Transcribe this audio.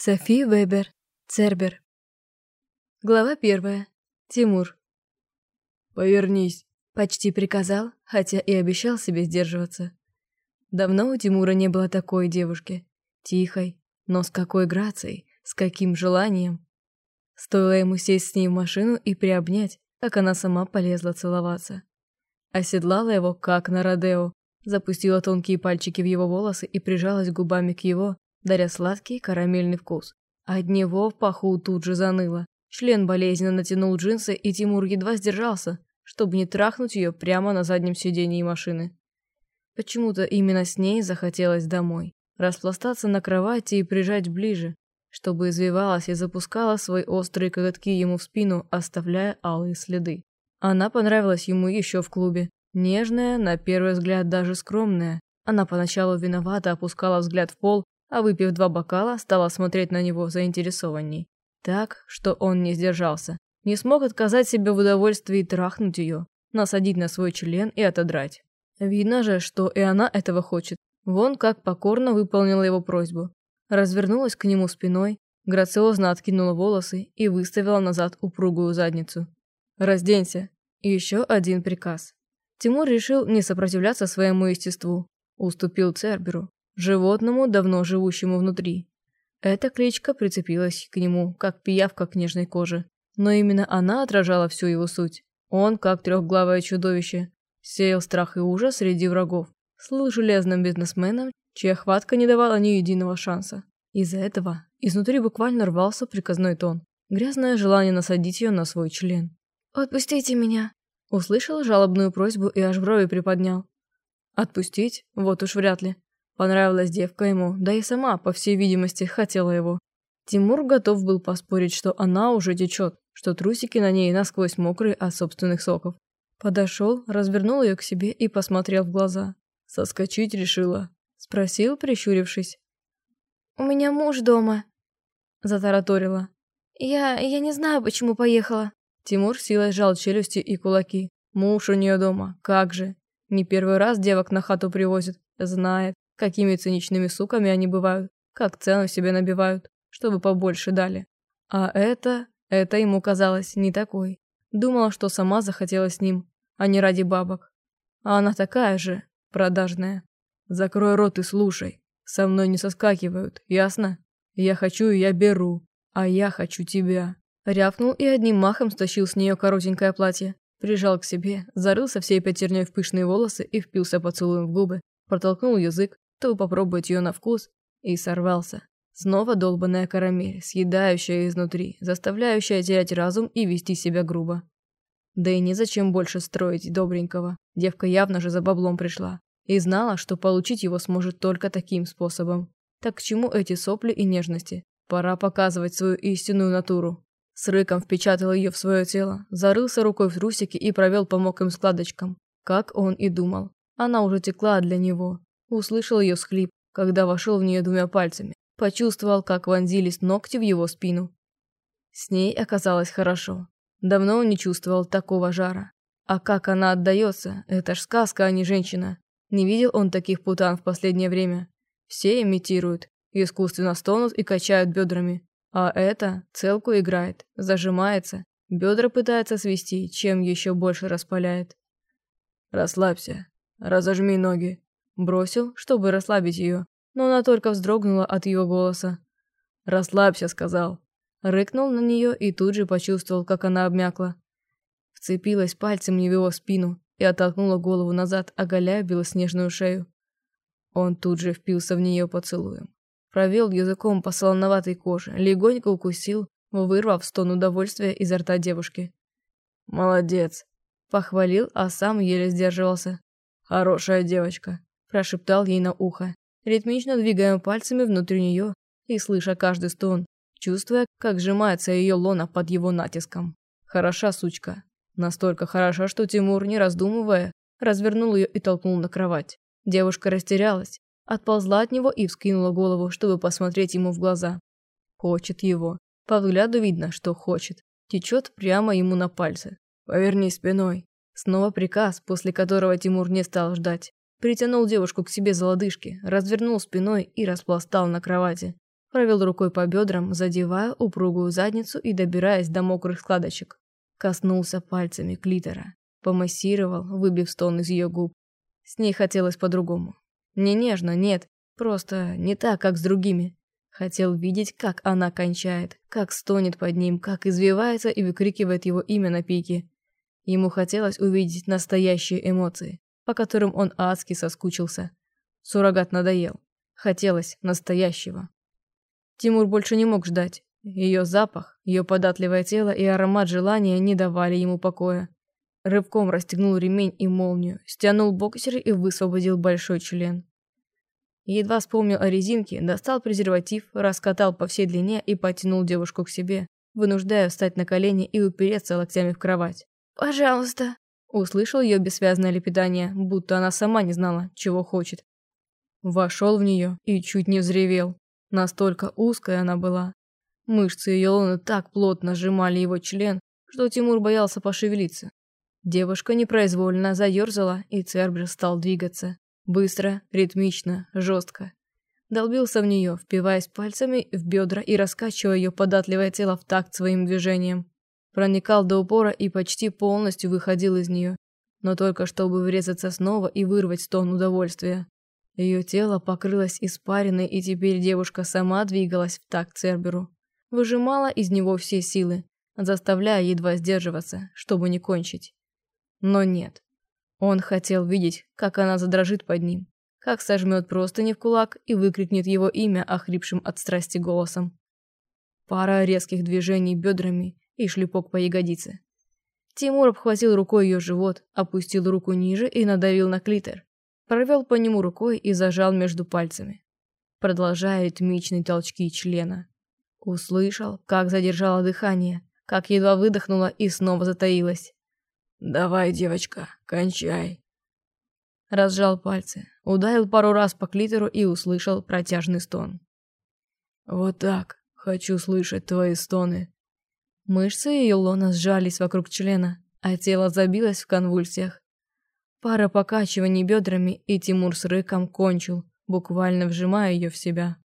Софи Вебер. Цербер. Глава первая. Тимур. «Повернись», — почти приказал, хотя и обещал себе сдерживаться. Давно у Тимура не было такой девушки. Тихой, но с какой грацией, с каким желанием. Стоило ему сесть с ней в машину и приобнять, как она сама полезла целоваться. Оседлала его, как на Родео, запустила тонкие пальчики в его волосы и прижалась губами к его, даря сладкий карамельный вкус. От него в паху тут же заныло. Член болезненно натянул джинсы, и Тимур едва сдержался, чтобы не трахнуть ее прямо на заднем сидении машины. Почему-то именно с ней захотелось домой. Распластаться на кровати и прижать ближе, чтобы извивалась и запускала свои острые коготки ему в спину, оставляя алые следы. Она понравилась ему еще в клубе. Нежная, на первый взгляд даже скромная. Она поначалу виновата опускала взгляд в пол, а выпив два бокала, стала смотреть на него заинтересованней. Так, что он не сдержался. Не смог отказать себе в удовольствии трахнуть ее, насадить на свой член и отодрать. Видно же, что и она этого хочет. Вон как покорно выполнила его просьбу. Развернулась к нему спиной, грациозно откинула волосы и выставила назад упругую задницу. «Разденься!» И еще один приказ. Тимур решил не сопротивляться своему естеству. Уступил Церберу, животному, давно живущему внутри. Эта кличка прицепилась к нему, как пиявка к нежной коже. Но именно она отражала всю его суть. Он, как трехглавое чудовище, сеял страх и ужас среди врагов. Слыл железным бизнесменом, чья хватка не давала ни единого шанса. Из-за этого изнутри буквально рвался приказной тон. Грязное желание насадить ее на свой член. «Отпустите меня!» Услышал жалобную просьбу и аж брови приподнял. Отпустить? Вот уж вряд ли. Понравилась девка ему, да и сама, по всей видимости, хотела его. Тимур готов был поспорить, что она уже течет, что трусики на ней насквозь мокрые от собственных соков. Подошел, развернул ее к себе и посмотрел в глаза. «Соскочить решила?» Спросил, прищурившись. «У меня муж дома», — затараторила. «Я... я не знаю, почему поехала». Тимур силой сжал челюсти и кулаки. Муж у нее дома, как же. Не первый раз девок на хату привозит. Знает. Какими циничными суками они бывают, как цену себе набивают, чтобы побольше дали. А это, это ему казалось не такой. Думала, что сама захотела с ним, а не ради бабок. А она такая же, продажная. Закрой рот и слушай. Со мной не соскакивают, ясно? Я хочу и я беру, а я хочу тебя. Рявкнул и одним махом стащил с нее коротенькое платье. Прижал к себе, зарылся всей пятерней в пышные волосы и впился поцелуем в губы. Протолкнул язык, то попробовать ее на вкус, и сорвался. Снова долбанная карамель, съедающая изнутри, заставляющая терять разум и вести себя грубо. Да и незачем больше строить добренького. Девка явно же за баблом пришла. И знала, что получить его сможет только таким способом. Так к чему эти сопли и нежности? Пора показывать свою истинную натуру. С рыком впечатал ее в свое тело, зарылся рукой в трусики и провел по мокрым складочкам. Как он и думал. Она уже текла для него. Услышал ее схлип, когда вошел в нее двумя пальцами. Почувствовал, как вонзились ногти в его спину. С ней оказалось хорошо. Давно он не чувствовал такого жара. А как она отдается, это ж сказка, а не женщина. Не видел он таких путан в последнее время. Все имитируют, искусственно стонут и качают бедрами. А это целку играет, зажимается, бедра пытается свести, чем еще больше распаляет. «Расслабься, разожми ноги», Бросил, чтобы расслабить ее, но она только вздрогнула от его голоса. «Расслабься», — сказал. Рыкнул на нее и тут же почувствовал, как она обмякла. Вцепилась пальцем в его спину и оттолкнула голову назад, оголяя белоснежную шею. Он тут же впился в нее поцелуем. Провел языком по солоноватой коже, легонько укусил, вырвав стон удовольствия изо рта девушки. «Молодец!» — похвалил, а сам еле сдерживался. «Хорошая девочка!» Прошептал ей на ухо, ритмично двигая пальцами внутри нее и слыша каждый стон, чувствуя, как сжимается ее лона под его натиском. Хороша сучка. Настолько хороша, что Тимур, не раздумывая, развернул ее и толкнул на кровать. Девушка растерялась, отползла от него и вскинула голову, чтобы посмотреть ему в глаза. Хочет его. По взгляду видно, что хочет. Течет прямо ему на пальцы. «Поверни спиной». Снова приказ, после которого Тимур не стал ждать. Притянул девушку к себе за лодыжки, развернул спиной и распластал на кровати. Провел рукой по бедрам, задевая упругую задницу и добираясь до мокрых складочек. Коснулся пальцами клитора, помассировал, выбив стон из ее губ. С ней хотелось по-другому. Не нежно, нет, просто не так, как с другими. Хотел видеть, как она кончает, как стонет под ним, как извивается и выкрикивает его имя на пике. Ему хотелось увидеть настоящие эмоции, по которым он адски соскучился. Суррогат надоел. Хотелось настоящего. Тимур больше не мог ждать. Ее запах, ее податливое тело и аромат желания не давали ему покоя. Рывком расстегнул ремень и молнию, стянул боксер и высвободил большой член. Едва вспомнил о резинке, достал презерватив, раскатал по всей длине и потянул девушку к себе, вынуждая встать на колени и упереться локтями в кровать. «Пожалуйста!» Услышал ее бессвязное лепетание, будто она сама не знала, чего хочет. Вошел в нее и чуть не взревел. Настолько узкая она была. Мышцы ее лоны так плотно сжимали его член, что Тимур боялся пошевелиться. Девушка непроизвольно заерзала, и Цербер стал двигаться. Быстро, ритмично, жестко. Долбился в нее, впиваясь пальцами в бедра и раскачивая ее податливое тело в такт своим движением. Проникал до упора и почти полностью выходил из нее, но только чтобы врезаться снова и вырвать стон удовольствия. Ее тело покрылось испариной, и теперь девушка сама двигалась в такт Церберу. Выжимала из него все силы, заставляя едва сдерживаться, чтобы не кончить. Но нет. Он хотел видеть, как она задрожит под ним, как сожмет простыни в кулак и выкрикнет его имя охрипшим от страсти голосом. Пара резких движений бедрами и шлепок по ягодице. Тимур обхватил рукой ее живот, опустил руку ниже и надавил на клитор. Провел по нему рукой и зажал между пальцами, продолжая ритмичные толчки члена. Услышал, как задержала дыхание, как едва выдохнула и снова затаилась. «Давай, девочка, кончай». Разжал пальцы, ударил пару раз по клитору и услышал протяжный стон. «Вот так. Хочу слышать твои стоны». Мышцы ее лона сжались вокруг члена, а тело забилось в конвульсиях. Пара покачиваний бедрами, и Тимур с рыком кончил, буквально вжимая ее в себя.